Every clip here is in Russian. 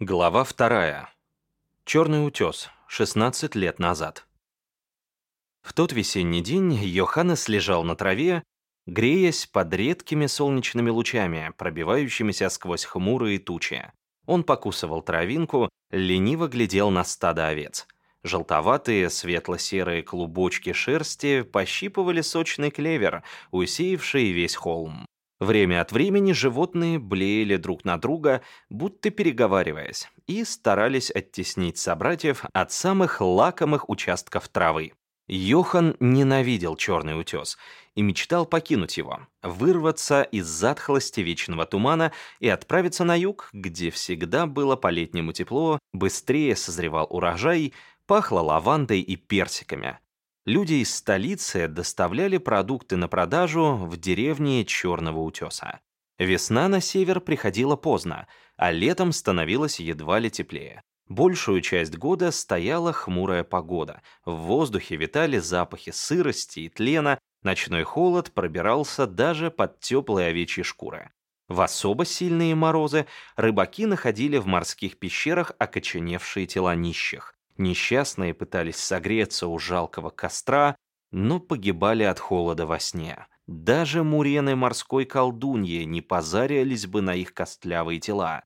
Глава вторая. Черный утес. 16 лет назад. В тот весенний день Йоханнес лежал на траве, греясь под редкими солнечными лучами, пробивающимися сквозь хмурые тучи. Он покусывал травинку, лениво глядел на стадо овец. Желтоватые светло-серые клубочки шерсти пощипывали сочный клевер, усеявший весь холм. Время от времени животные блеяли друг на друга, будто переговариваясь, и старались оттеснить собратьев от самых лакомых участков травы. Йохан ненавидел черный утес и мечтал покинуть его, вырваться из затхлости вечного тумана и отправиться на юг, где всегда было по-летнему тепло, быстрее созревал урожай, пахло лавандой и персиками. Люди из столицы доставляли продукты на продажу в деревне Черного утеса. Весна на север приходила поздно, а летом становилось едва ли теплее. Большую часть года стояла хмурая погода, в воздухе витали запахи сырости и тлена, ночной холод пробирался даже под теплые овечьи шкуры. В особо сильные морозы рыбаки находили в морских пещерах окоченевшие тела нищих. Несчастные пытались согреться у жалкого костра, но погибали от холода во сне. Даже мурены морской колдуньи не позарились бы на их костлявые тела.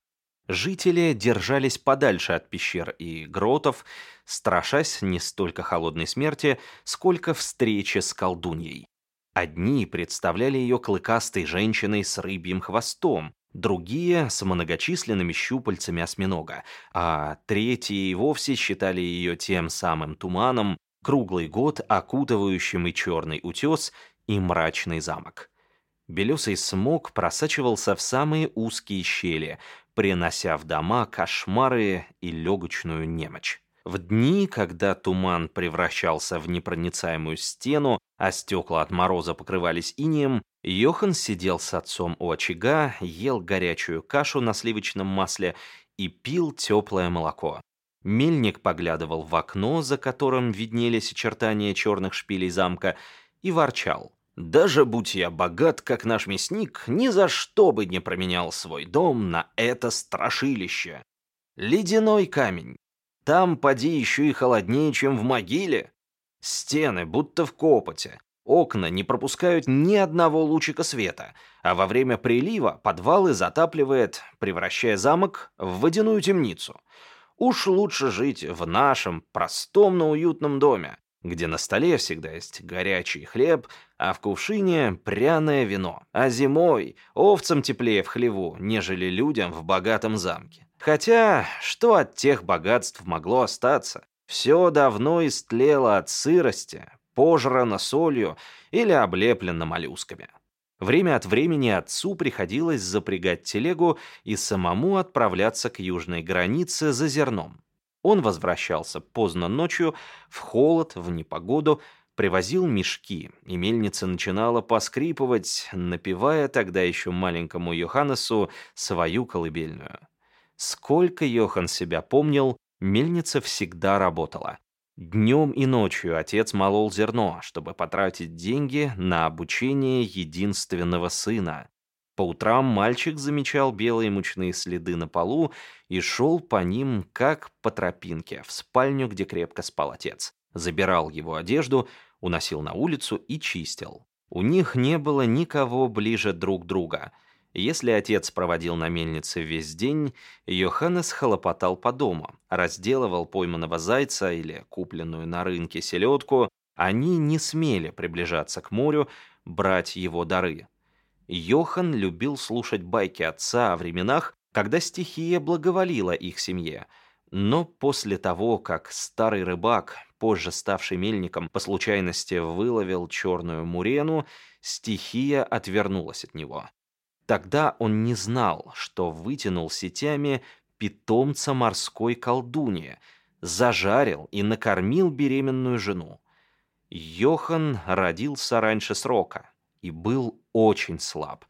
Жители держались подальше от пещер и гротов, страшась не столько холодной смерти, сколько встречи с колдуньей. Одни представляли ее клыкастой женщиной с рыбьим хвостом, другие — с многочисленными щупальцами осьминога, а третьи и вовсе считали ее тем самым туманом, круглый год окутывающим и черный утес, и мрачный замок. Белесый смог просачивался в самые узкие щели, принося в дома кошмары и легочную немочь. В дни, когда туман превращался в непроницаемую стену, а стекла от мороза покрывались инеем, Йохан сидел с отцом у очага, ел горячую кашу на сливочном масле и пил теплое молоко. Мельник поглядывал в окно, за которым виднелись очертания черных шпилей замка, и ворчал. «Даже будь я богат, как наш мясник, ни за что бы не променял свой дом на это страшилище. Ледяной камень, там поди еще и холоднее, чем в могиле. Стены будто в копоте. Окна не пропускают ни одного лучика света, а во время прилива подвалы затапливает, превращая замок в водяную темницу. Уж лучше жить в нашем простом, но уютном доме, где на столе всегда есть горячий хлеб, а в кувшине пряное вино, а зимой овцам теплее в хлеву, нежели людям в богатом замке. Хотя, что от тех богатств могло остаться? Все давно истлело от сырости, пожрано солью или облеплено моллюсками. Время от времени отцу приходилось запрягать телегу и самому отправляться к южной границе за зерном. Он возвращался поздно ночью, в холод, в непогоду, привозил мешки, и мельница начинала поскрипывать, напевая тогда еще маленькому Йоханнесу свою колыбельную. Сколько Йохан себя помнил, мельница всегда работала. Днем и ночью отец молол зерно, чтобы потратить деньги на обучение единственного сына. По утрам мальчик замечал белые мучные следы на полу и шел по ним, как по тропинке, в спальню, где крепко спал отец. Забирал его одежду, уносил на улицу и чистил. У них не было никого ближе друг друга — если отец проводил на мельнице весь день, Йоханнес хлопотал по дому, разделывал пойманного зайца или купленную на рынке селедку, они не смели приближаться к морю, брать его дары. Йохан любил слушать байки отца о временах, когда стихия благоволила их семье, но после того, как старый рыбак, позже ставший мельником, по случайности выловил черную мурену, стихия отвернулась от него. Тогда он не знал, что вытянул сетями питомца морской колдуньи, зажарил и накормил беременную жену. Йохан родился раньше срока и был очень слаб.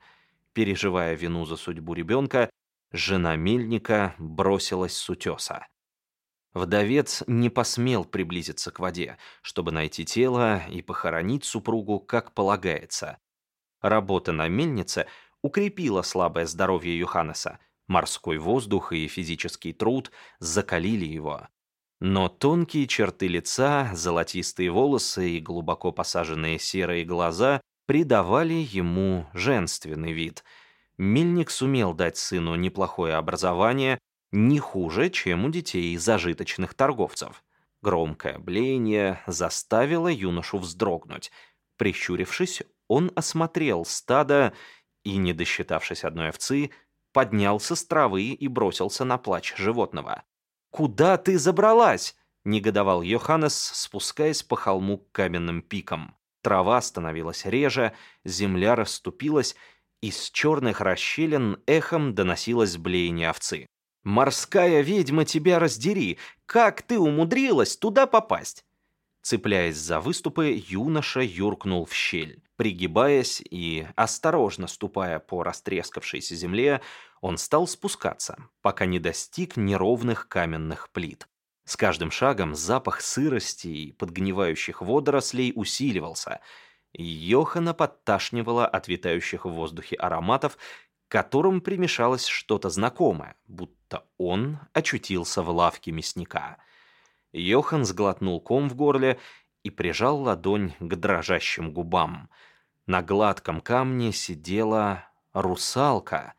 Переживая вину за судьбу ребенка, жена мельника бросилась с утеса. Вдовец не посмел приблизиться к воде, чтобы найти тело и похоронить супругу, как полагается. Работа на мельнице укрепила слабое здоровье Юханеса. Морской воздух и физический труд закалили его. Но тонкие черты лица, золотистые волосы и глубоко посаженные серые глаза придавали ему женственный вид. Мельник сумел дать сыну неплохое образование, не хуже, чем у детей зажиточных торговцев. Громкое блеяние заставило юношу вздрогнуть. Прищурившись, он осмотрел стадо и, не досчитавшись одной овцы, поднялся с травы и бросился на плач животного. «Куда ты забралась?» — негодовал Йоханнес, спускаясь по холму к каменным пикам. Трава становилась реже, земля расступилась, из черных расщелин эхом доносилось блеяние овцы. «Морская ведьма тебя раздери! Как ты умудрилась туда попасть?» Цепляясь за выступы, юноша юркнул в щель. Пригибаясь и осторожно ступая по растрескавшейся земле, он стал спускаться, пока не достиг неровных каменных плит. С каждым шагом запах сырости и подгнивающих водорослей усиливался. Йохана подташнивала от витающих в воздухе ароматов, к которым примешалось что-то знакомое, будто он очутился в лавке мясника. Йохан сглотнул ком в горле и прижал ладонь к дрожащим губам. На гладком камне сидела русалка.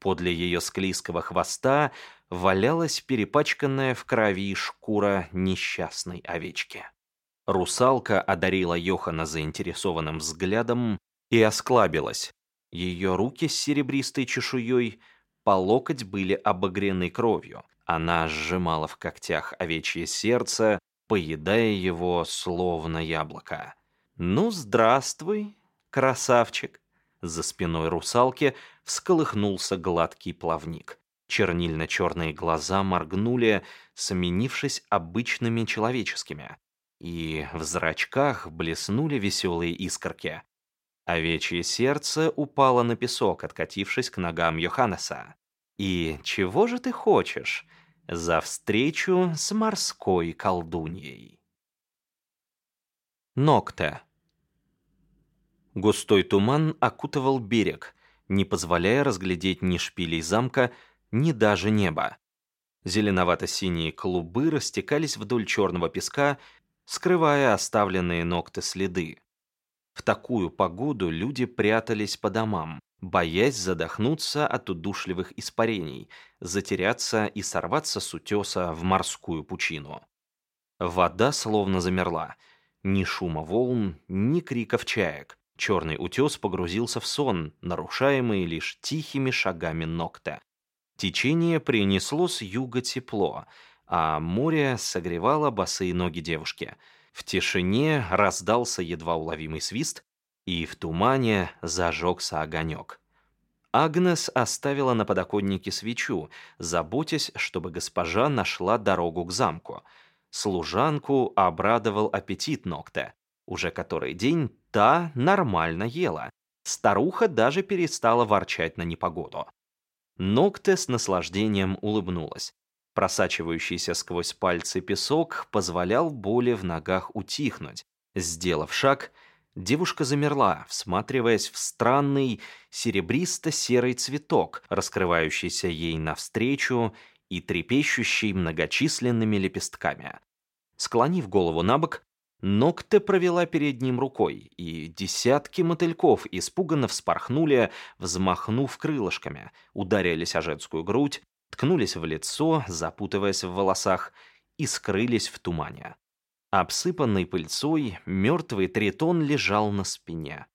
Подле ее склизкого хвоста валялась перепачканная в крови шкура несчастной овечки. Русалка одарила Йохана заинтересованным взглядом и осклабилась. Ее руки с серебристой чешуей по локоть были обогрены кровью. Она сжимала в когтях овечье сердце, поедая его словно яблоко. «Ну, здравствуй, красавчик!» За спиной русалки всколыхнулся гладкий плавник. Чернильно-черные глаза моргнули, сменившись обычными человеческими, и в зрачках блеснули веселые искорки. Овечье сердце упало на песок, откатившись к ногам Йоханнеса. «И чего же ты хочешь за встречу с морской колдуньей?» Нокте. Густой туман окутывал берег, не позволяя разглядеть ни шпилей замка, ни даже неба. Зеленовато-синие клубы растекались вдоль черного песка, скрывая оставленные ногты следы. В такую погоду люди прятались по домам, боясь задохнуться от удушливых испарений, затеряться и сорваться с утеса в морскую пучину. Вода словно замерла. Ни шума волн, ни криков чаек. Черный утес погрузился в сон, нарушаемый лишь тихими шагами ногта. Течение принесло с юга тепло, а море согревало босые ноги девушки. В тишине раздался едва уловимый свист, и в тумане зажегся огонек. Агнес оставила на подоконнике свечу, заботясь, чтобы госпожа нашла дорогу к замку. Служанку обрадовал аппетит Нокте. Уже который день та нормально ела. Старуха даже перестала ворчать на непогоду. Ногте с наслаждением улыбнулась. Просачивающийся сквозь пальцы песок позволял боли в ногах утихнуть. Сделав шаг, девушка замерла, всматриваясь в странный серебристо-серый цветок, раскрывающийся ей навстречу и трепещущий многочисленными лепестками. Склонив голову на бок, Ногте провела перед ним рукой, и десятки мотыльков испуганно вспорхнули, взмахнув крылышками, ударились о женскую грудь, ткнулись в лицо, запутываясь в волосах, и скрылись в тумане. Обсыпанный пыльцой, мертвый тритон лежал на спине.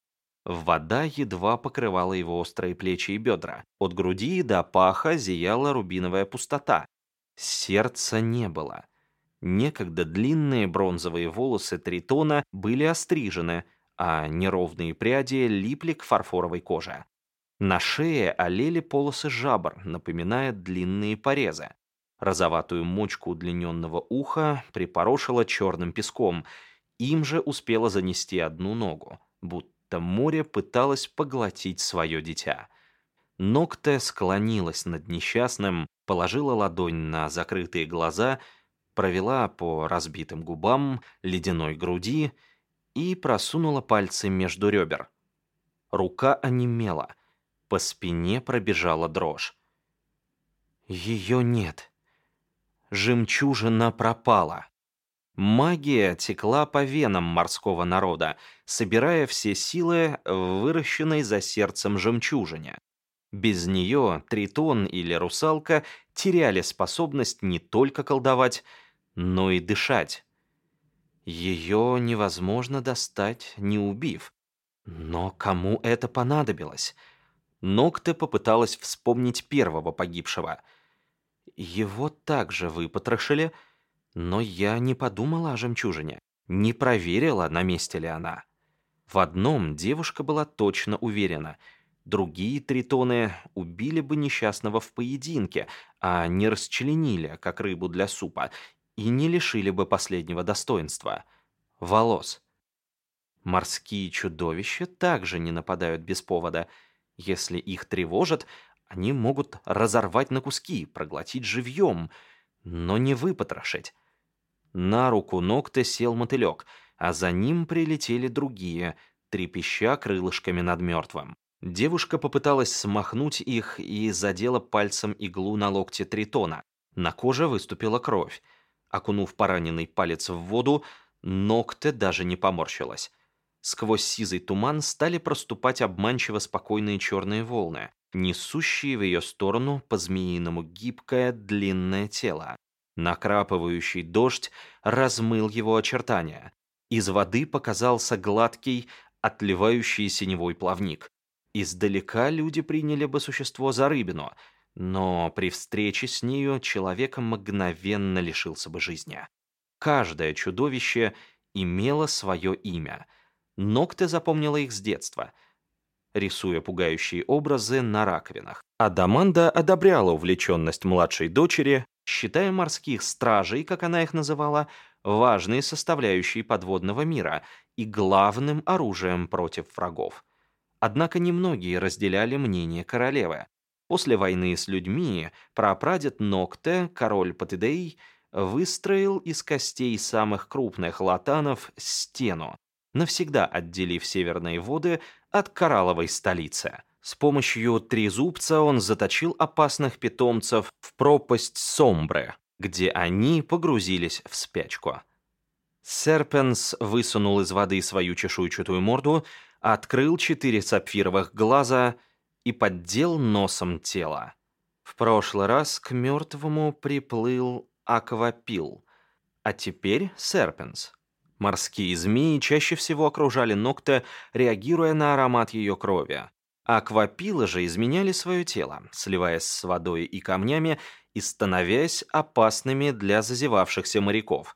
Вода едва покрывала его острые плечи и бедра. От груди до паха зияла рубиновая пустота. Сердца не было. Некогда длинные бронзовые волосы Тритона были острижены, а неровные пряди липли к фарфоровой коже. На шее олели полосы жабр, напоминая длинные порезы. Розоватую мочку удлиненного уха припорошило черным песком, им же успела занести одну ногу, будто море пыталось поглотить свое дитя. Ногте склонилась над несчастным, положила ладонь на закрытые глаза — провела по разбитым губам, ледяной груди и просунула пальцы между ребер. Рука онемела, по спине пробежала дрожь. Ее нет. Жемчужина пропала. Магия текла по венам морского народа, собирая все силы в выращенной за сердцем жемчужине. Без нее Тритон или Русалка теряли способность не только колдовать, но и дышать. Ее невозможно достать, не убив. Но кому это понадобилось? Нокте попыталась вспомнить первого погибшего. Его также выпотрошили, но я не подумала о жемчужине, не проверила, на месте ли она. В одном девушка была точно уверена. Другие тритоны убили бы несчастного в поединке, а не расчленили, как рыбу для супа, и не лишили бы последнего достоинства — волос. Морские чудовища также не нападают без повода. Если их тревожат, они могут разорвать на куски, проглотить живьем, но не выпотрошить. На руку ногтя сел мотылек, а за ним прилетели другие, трепеща крылышками над мертвым. Девушка попыталась смахнуть их и задела пальцем иглу на локте тритона. На коже выступила кровь. Окунув пораненный палец в воду, ногте даже не поморщилась. Сквозь сизый туман стали проступать обманчиво спокойные черные волны, несущие в ее сторону по-змеиному гибкое длинное тело. Накрапывающий дождь размыл его очертания. Из воды показался гладкий, отливающий синевой плавник. Издалека люди приняли бы существо за рыбину, но при встрече с нею человек мгновенно лишился бы жизни. Каждое чудовище имело свое имя — Ногте запомнила их с детства, рисуя пугающие образы на раковинах. Адаманда одобряла увлеченность младшей дочери, считая морских стражей, как она их называла, важной составляющей подводного мира и главным оружием против врагов. Однако немногие разделяли мнение королевы. После войны с людьми прапрадед Нокте, король Патидей, выстроил из костей самых крупных латанов стену, навсегда отделив северные воды от коралловой столицы. С помощью трезубца он заточил опасных питомцев в пропасть Сомбре, где они погрузились в спячку. Серпенс высунул из воды свою чешуйчатую морду, открыл четыре сапфировых глаза и поддел носом тело. В прошлый раз к мертвому приплыл аквапил, а теперь Серпенс. Морские змеи чаще всего окружали Нокте, реагируя на аромат ее крови. Аквапилы же изменяли свое тело, сливаясь с водой и камнями и становясь опасными для зазевавшихся моряков.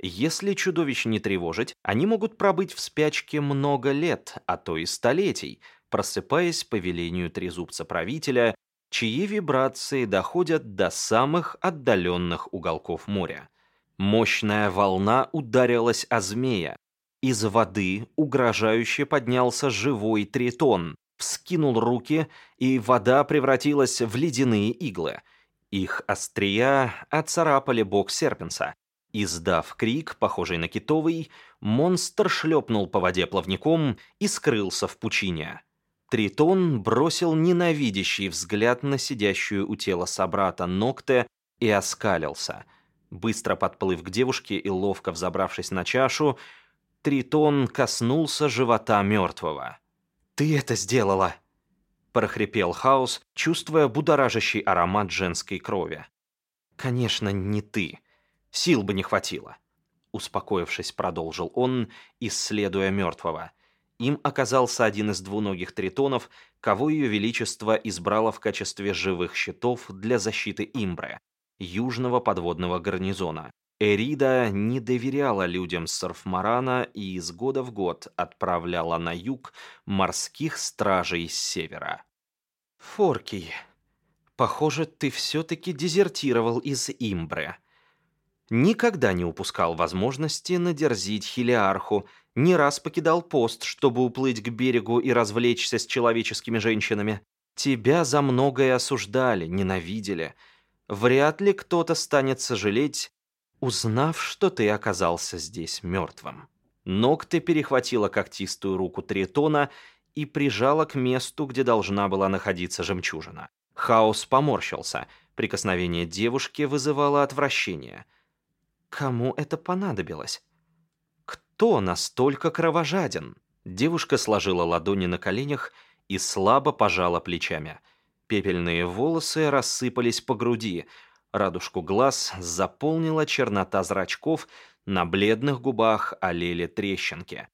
Если чудовищ не тревожить, они могут пробыть в спячке много лет, а то и столетий, просыпаясь по велению трезубца-правителя, чьи вибрации доходят до самых отдаленных уголков моря. Мощная волна ударилась о змея. Из воды угрожающе поднялся живой тритон, вскинул руки, и вода превратилась в ледяные иглы. Их острия оцарапали бок серпенса. Издав крик, похожий на китовый, монстр шлепнул по воде плавником и скрылся в пучине. Тритон бросил ненавидящий взгляд на сидящую у тела собрата Нокте и оскалился — Быстро подплыв к девушке и ловко взобравшись на чашу, Тритон коснулся живота мертвого. «Ты это сделала!» — прохрипел Хаос, чувствуя будоражащий аромат женской крови. «Конечно, не ты. Сил бы не хватило». Успокоившись, продолжил он, исследуя мертвого. Им оказался один из двуногих тритонов, кого ее величество избрало в качестве живых щитов для защиты Имбре южного подводного гарнизона. Эрида не доверяла людям Сарфмарана и из года в год отправляла на юг морских стражей с севера. «Форкий, похоже, ты все-таки дезертировал из Имбре. Никогда не упускал возможности надерзить Хелиарху, не раз покидал пост, чтобы уплыть к берегу и развлечься с человеческими женщинами. Тебя за многое осуждали, ненавидели» вряд ли кто-то станет сожалеть, узнав, что ты оказался здесь мертвым. Ногты перехватила когтистую руку Тритона и прижала к месту, где должна была находиться жемчужина. Хаос поморщился. Прикосновение девушки вызывало отвращение. Кому это понадобилось? Кто настолько кровожаден? Девушка сложила ладони на коленях и слабо пожала плечами. Пепельные волосы рассыпались по груди, радужку глаз заполнила чернота зрачков, на бледных губах олели трещинки.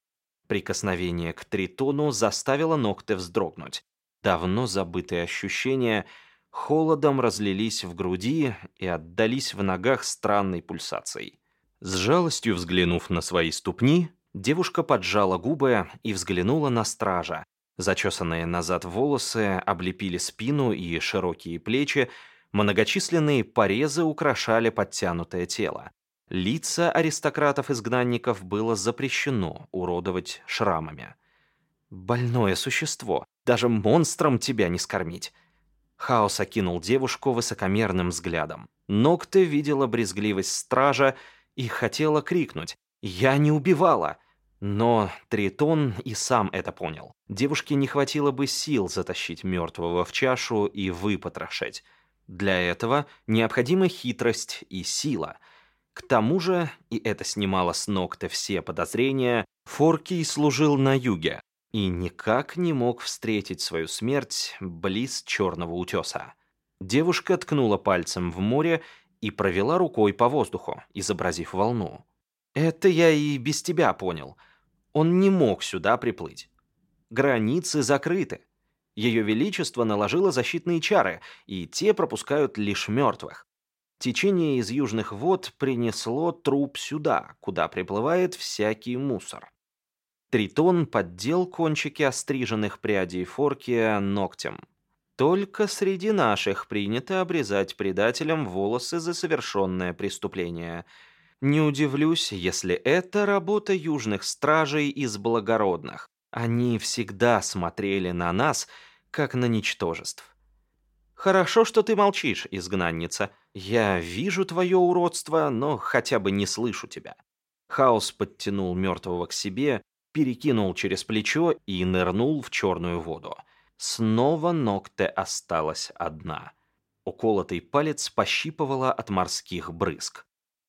Прикосновение к тритону заставило ногти вздрогнуть. Давно забытые ощущения холодом разлились в груди и отдались в ногах странной пульсацией. С жалостью взглянув на свои ступни, девушка поджала губы и взглянула на стража. Зачесанные назад волосы облепили спину и широкие плечи, многочисленные порезы украшали подтянутое тело. Лица аристократов-изгнанников было запрещено уродовать шрамами. «Больное существо, даже монстром тебя не скормить!» Хаос окинул девушку высокомерным взглядом. Ногте видела брезгливость стража и хотела крикнуть «Я не убивала!» Но Тритон и сам это понял. Девушке не хватило бы сил затащить мертвого в чашу и выпотрошить. Для этого необходима хитрость и сила — к тому же, и это снимало с ног-то все подозрения, Форкий служил на юге и никак не мог встретить свою смерть близ Черного утеса. Девушка ткнула пальцем в море и провела рукой по воздуху, изобразив волну. «Это я и без тебя понял. Он не мог сюда приплыть. Границы закрыты. Ее Величество наложило защитные чары, и те пропускают лишь мертвых. Течение из южных вод принесло труп сюда, куда приплывает всякий мусор. Тритон поддел кончики остриженных прядей Форкия ногтем. Только среди наших принято обрезать предателям волосы за совершенное преступление. Не удивлюсь, если это работа южных стражей из благородных. Они всегда смотрели на нас, как на ничтожеств. «Хорошо, что ты молчишь, изгнанница. Я вижу твое уродство, но хотя бы не слышу тебя». Хаос подтянул мертвого к себе, перекинул через плечо и нырнул в черную воду. Снова ногте осталась одна. Уколотый палец пощипывала от морских брызг.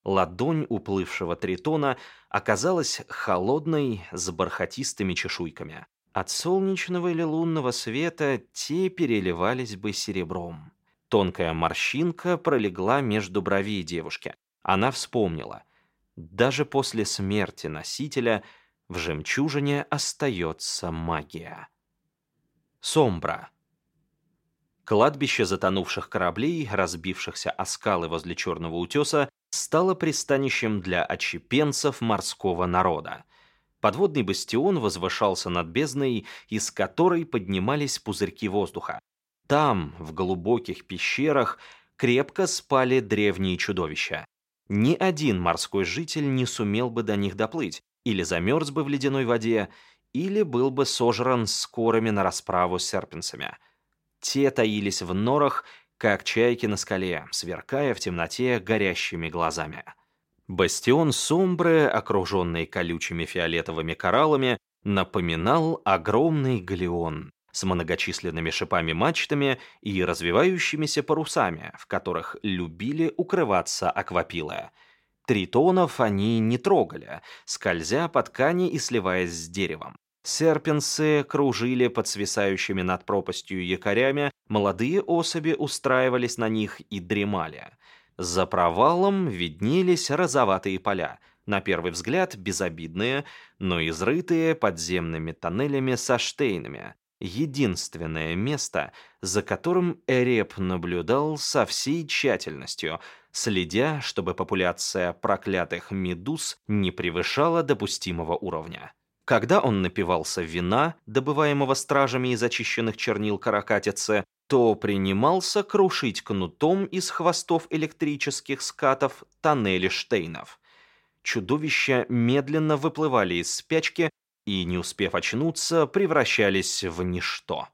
Ладонь уплывшего тритона оказалась холодной с бархатистыми чешуйками. От солнечного или лунного света те переливались бы серебром. Тонкая морщинка пролегла между бровей девушки. Она вспомнила. Даже после смерти носителя в жемчужине остается магия. Сомбра. Кладбище затонувших кораблей, разбившихся о скалы возле Черного утеса, стало пристанищем для отщепенцев морского народа. Подводный бастион возвышался над бездной, из которой поднимались пузырьки воздуха. Там, в глубоких пещерах, крепко спали древние чудовища. Ни один морской житель не сумел бы до них доплыть, или замерз бы в ледяной воде, или был бы сожран скорыми на расправу с серпенсами. Те таились в норах, как чайки на скале, сверкая в темноте горящими глазами. Бастион Сомбре, окруженный колючими фиолетовыми кораллами, напоминал огромный галеон с многочисленными шипами-мачтами и развивающимися парусами, в которых любили укрываться аквапилы. Тритонов они не трогали, скользя по ткани и сливаясь с деревом. Серпенсы кружили под свисающими над пропастью якорями, молодые особи устраивались на них и дремали — за провалом виднелись розоватые поля, на первый взгляд безобидные, но изрытые подземными тоннелями со штейнами. Единственное место, за которым Эреп наблюдал со всей тщательностью, следя, чтобы популяция проклятых медуз не превышала допустимого уровня. Когда он напивался вина, добываемого стражами из очищенных чернил каракатицы, то принимался крушить кнутом из хвостов электрических скатов тоннели Штейнов. Чудовища медленно выплывали из спячки и, не успев очнуться, превращались в ничто.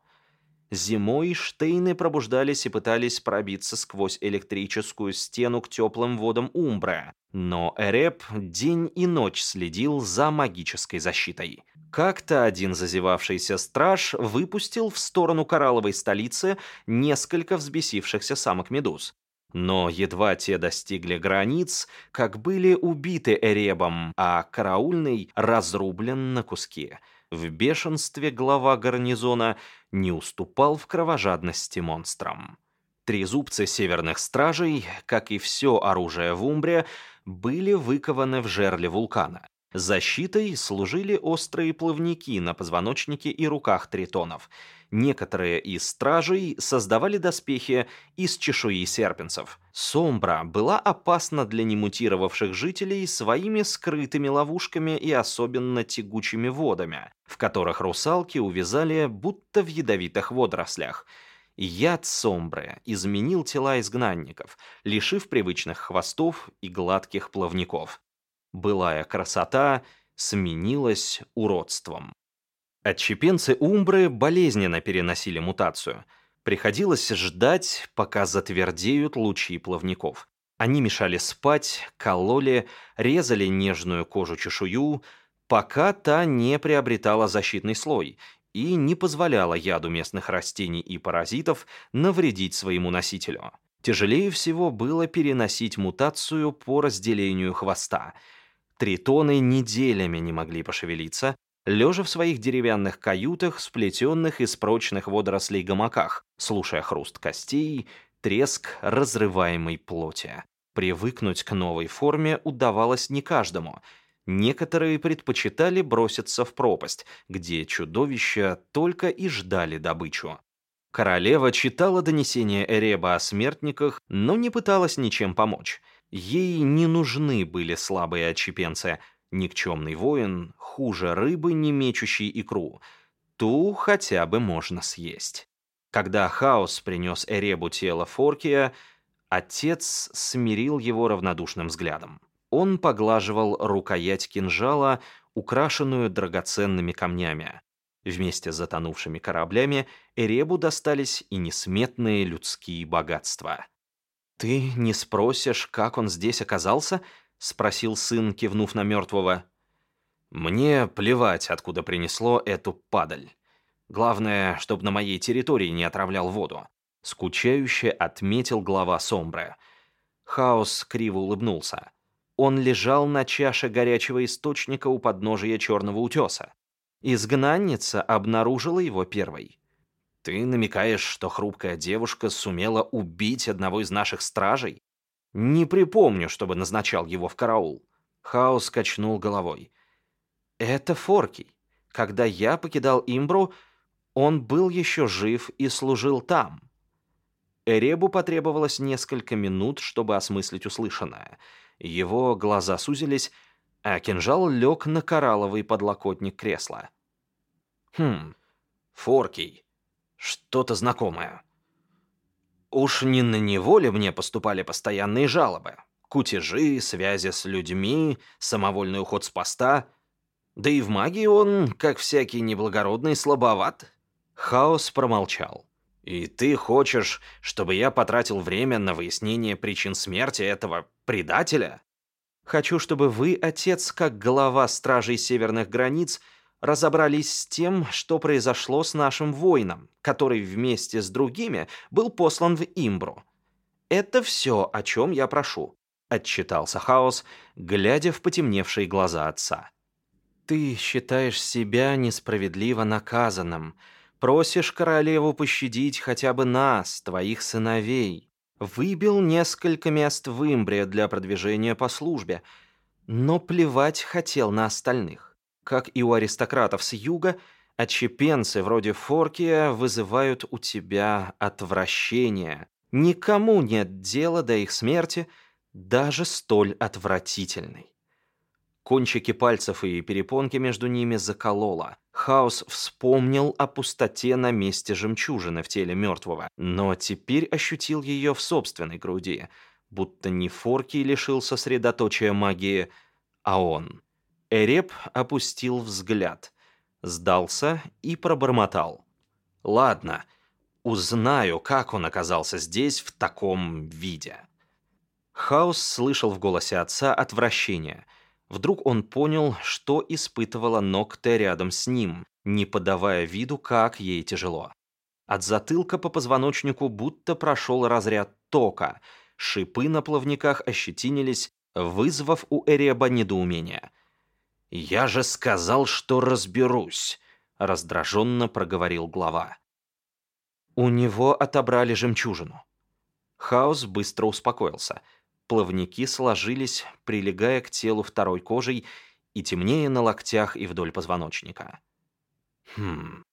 Зимой Штейны пробуждались и пытались пробиться сквозь электрическую стену к теплым водам Умбра, но Эреп день и ночь следил за магической защитой. Как-то один зазевавшийся страж выпустил в сторону коралловой столицы несколько взбесившихся самок медуз. Но едва те достигли границ, как были убиты Эребом, а караульный разрублен на куски. В бешенстве глава гарнизона не уступал в кровожадности монстрам. Трезубцы северных стражей, как и все оружие в Умбре, были выкованы в жерле вулкана. Защитой служили острые плавники на позвоночнике и руках тритонов. Некоторые из стражей создавали доспехи из чешуи серпенцев. Сомбра была опасна для немутировавших жителей своими скрытыми ловушками и особенно тягучими водами, в которых русалки увязали будто в ядовитых водорослях. Яд Сомбры изменил тела изгнанников, лишив привычных хвостов и гладких плавников. Былая красота сменилась уродством. Отщепенцы Умбры болезненно переносили мутацию. Приходилось ждать, пока затвердеют лучи плавников. Они мешали спать, кололи, резали нежную кожу-чешую, пока та не приобретала защитный слой и не позволяла яду местных растений и паразитов навредить своему носителю. Тяжелее всего было переносить мутацию по разделению хвоста – Тритоны неделями не могли пошевелиться, лежа в своих деревянных каютах, сплетенных из прочных водорослей гамаках, слушая хруст костей, треск разрываемой плоти. Привыкнуть к новой форме удавалось не каждому. Некоторые предпочитали броситься в пропасть, где чудовища только и ждали добычу. Королева читала донесения Эреба о смертниках, но не пыталась ничем помочь — Ей не нужны были слабые отщепенцы. Никчемный воин хуже рыбы, не мечущей икру. Ту хотя бы можно съесть. Когда Хаос принес Эребу тело Форкия, отец смирил его равнодушным взглядом. Он поглаживал рукоять кинжала, украшенную драгоценными камнями. Вместе с затонувшими кораблями Эребу достались и несметные людские богатства. «Ты не спросишь, как он здесь оказался?» — спросил сын, кивнув на мертвого. «Мне плевать, откуда принесло эту падаль. Главное, чтобы на моей территории не отравлял воду», — скучающе отметил глава Сомбре. Хаос криво улыбнулся. Он лежал на чаше горячего источника у подножия черного утеса. Изгнанница обнаружила его первой. Ты намекаешь, что хрупкая девушка сумела убить одного из наших стражей? Не припомню, чтобы назначал его в караул. Хаос качнул головой. Это Форкий. Когда я покидал Имбру, он был еще жив и служил там. Эребу потребовалось несколько минут, чтобы осмыслить услышанное. Его глаза сузились, а кинжал лег на коралловый подлокотник кресла. «Хм, Форкий. Что-то знакомое. Уж не на него ли мне поступали постоянные жалобы? Кутежи, связи с людьми, самовольный уход с поста. Да и в магии он, как всякий неблагородный, слабоват. Хаос промолчал. «И ты хочешь, чтобы я потратил время на выяснение причин смерти этого предателя?» «Хочу, чтобы вы, отец, как глава Стражей Северных Границ, разобрались с тем, что произошло с нашим воином, который вместе с другими был послан в Имбру. Это все, о чем я прошу», — отчитался Хаос, глядя в потемневшие глаза отца. «Ты считаешь себя несправедливо наказанным, просишь королеву пощадить хотя бы нас, твоих сыновей. Выбил несколько мест в Имбре для продвижения по службе, но плевать хотел на остальных. Как и у аристократов с юга, отщепенцы вроде Форкия вызывают у тебя отвращение. Никому нет дела до их смерти, даже столь отвратительной. Кончики пальцев и перепонки между ними закололо. Хаос вспомнил о пустоте на месте жемчужины в теле мертвого, но теперь ощутил ее в собственной груди, будто не Форки лишил сосредоточия магии, а он. Эреб опустил взгляд, сдался и пробормотал. «Ладно, узнаю, как он оказался здесь в таком виде». Хаус слышал в голосе отца отвращение. Вдруг он понял, что испытывала Нокте рядом с ним, не подавая виду, как ей тяжело. От затылка по позвоночнику будто прошел разряд тока. Шипы на плавниках ощетинились, вызвав у Эреба недоумение. «Я же сказал, что разберусь», — раздраженно проговорил глава. У него отобрали жемчужину. Хаос быстро успокоился. Плавники сложились, прилегая к телу второй кожей и темнее на локтях и вдоль позвоночника. Хм,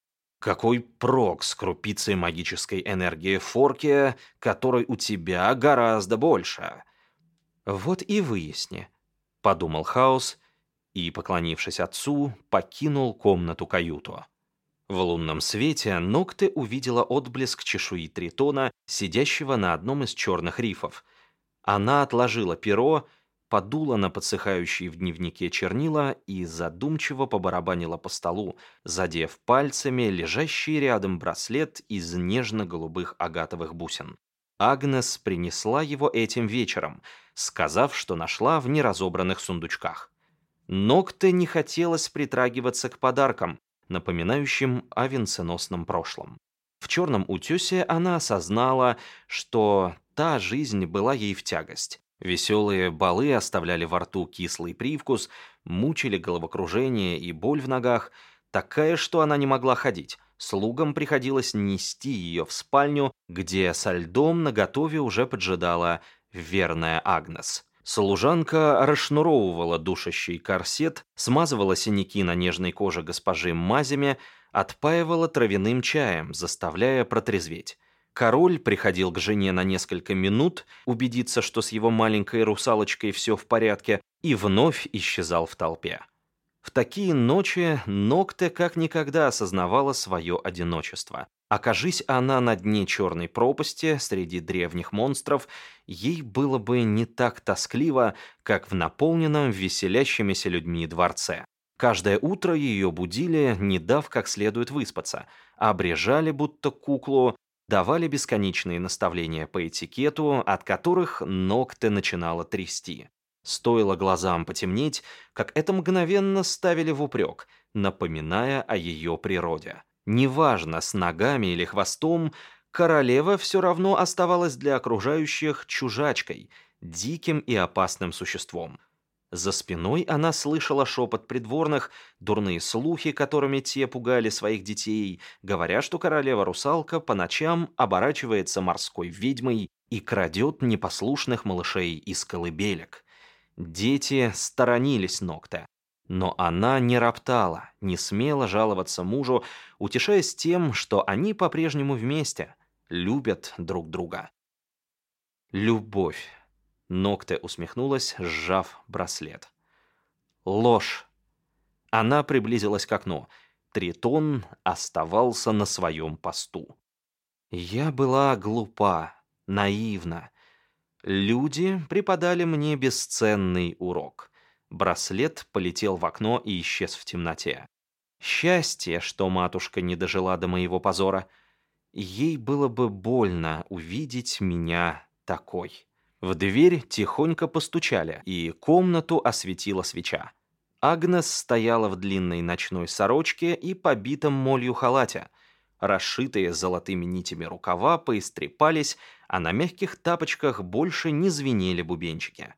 какой прок с крупицей магической энергии Форкия, которой у тебя гораздо больше? Вот и выясни, подумал Хаос и, поклонившись отцу, покинул комнату-каюту. В лунном свете Нокте увидела отблеск чешуи Тритона, сидящего на одном из черных рифов. Она отложила перо, подула на подсыхающие в дневнике чернила и задумчиво побарабанила по столу, задев пальцами лежащий рядом браслет из нежно-голубых агатовых бусин. Агнес принесла его этим вечером, сказав, что нашла в неразобранных сундучках. Ногте не хотелось притрагиваться к подаркам, напоминающим о венценосном прошлом. В черном утесе она осознала, что та жизнь была ей в тягость. Веселые балы оставляли во рту кислый привкус, мучили головокружение и боль в ногах, такая, что она не могла ходить. Слугам приходилось нести ее в спальню, где со льдом наготове уже поджидала верная Агнес. Служанка расшнуровывала душащий корсет, смазывала синяки на нежной коже госпожи мазями, отпаивала травяным чаем, заставляя протрезветь. Король приходил к жене на несколько минут, убедиться, что с его маленькой русалочкой все в порядке, и вновь исчезал в толпе. В такие ночи Нокте как никогда осознавала свое одиночество. Окажись она на дне черной пропасти среди древних монстров, ей было бы не так тоскливо, как в наполненном веселящимися людьми дворце. Каждое утро ее будили, не дав как следует выспаться, обрежали будто куклу, давали бесконечные наставления по этикету, от которых ногты начинало трясти. Стоило глазам потемнеть, как это мгновенно ставили в упрек, напоминая о ее природе. Неважно, с ногами или хвостом, королева все равно оставалась для окружающих чужачкой, диким и опасным существом — за спиной она слышала шепот придворных, дурные слухи, которыми те пугали своих детей, говоря, что королева-русалка по ночам оборачивается морской ведьмой и крадет непослушных малышей из колыбелек. Дети сторонились Нокта. Но она не роптала, не смела жаловаться мужу, утешаясь тем, что они по-прежнему вместе, любят друг друга. Любовь. Ногте усмехнулась, сжав браслет. Ложь. Она приблизилась к окну. Тритон оставался на своем посту. Я была глупа, наивна. Люди преподали мне бесценный урок. Браслет полетел в окно и исчез в темноте. Счастье, что матушка не дожила до моего позора. Ей было бы больно увидеть меня такой. В дверь тихонько постучали, и комнату осветила свеча. Агнес стояла в длинной ночной сорочке и побитом молью халате. Расшитые золотыми нитями рукава поистрепались, а на мягких тапочках больше не звенели бубенчики.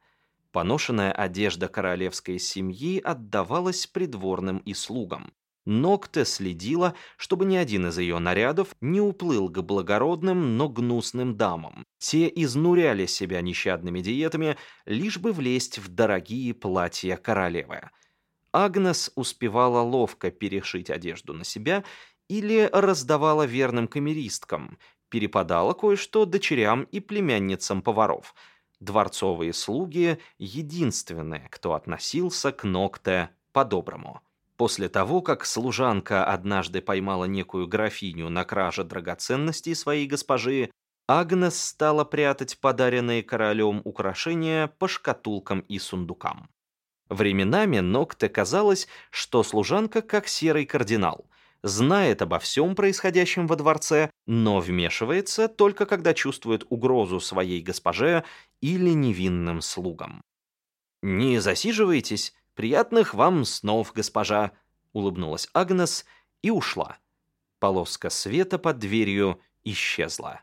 Поношенная одежда королевской семьи отдавалась придворным и слугам. Нокте следила, чтобы ни один из ее нарядов не уплыл к благородным, но гнусным дамам. Те изнуряли себя нещадными диетами, лишь бы влезть в дорогие платья королевы. Агнес успевала ловко перешить одежду на себя или раздавала верным камеристкам, перепадала кое-что дочерям и племянницам поваров. Дворцовые слуги — единственные, кто относился к Нокте по-доброму. После того, как служанка однажды поймала некую графиню на краже драгоценностей своей госпожи, Агнес стала прятать подаренные королем украшения по шкатулкам и сундукам. Временами Нокте казалось, что служанка как серый кардинал, знает обо всем происходящем во дворце, но вмешивается только когда чувствует угрозу своей госпоже или невинным слугам. «Не засиживайтесь», «Приятных вам снов, госпожа!» — улыбнулась Агнес и ушла. Полоска света под дверью исчезла.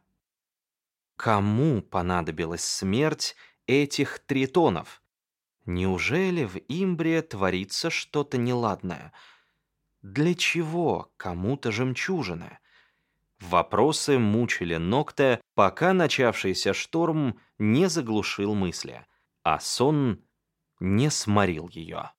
Кому понадобилась смерть этих тритонов? Неужели в Имбре творится что-то неладное? Для чего кому-то жемчужины? Вопросы мучили Нокте, пока начавшийся шторм не заглушил мысли, а сон не сморил ее.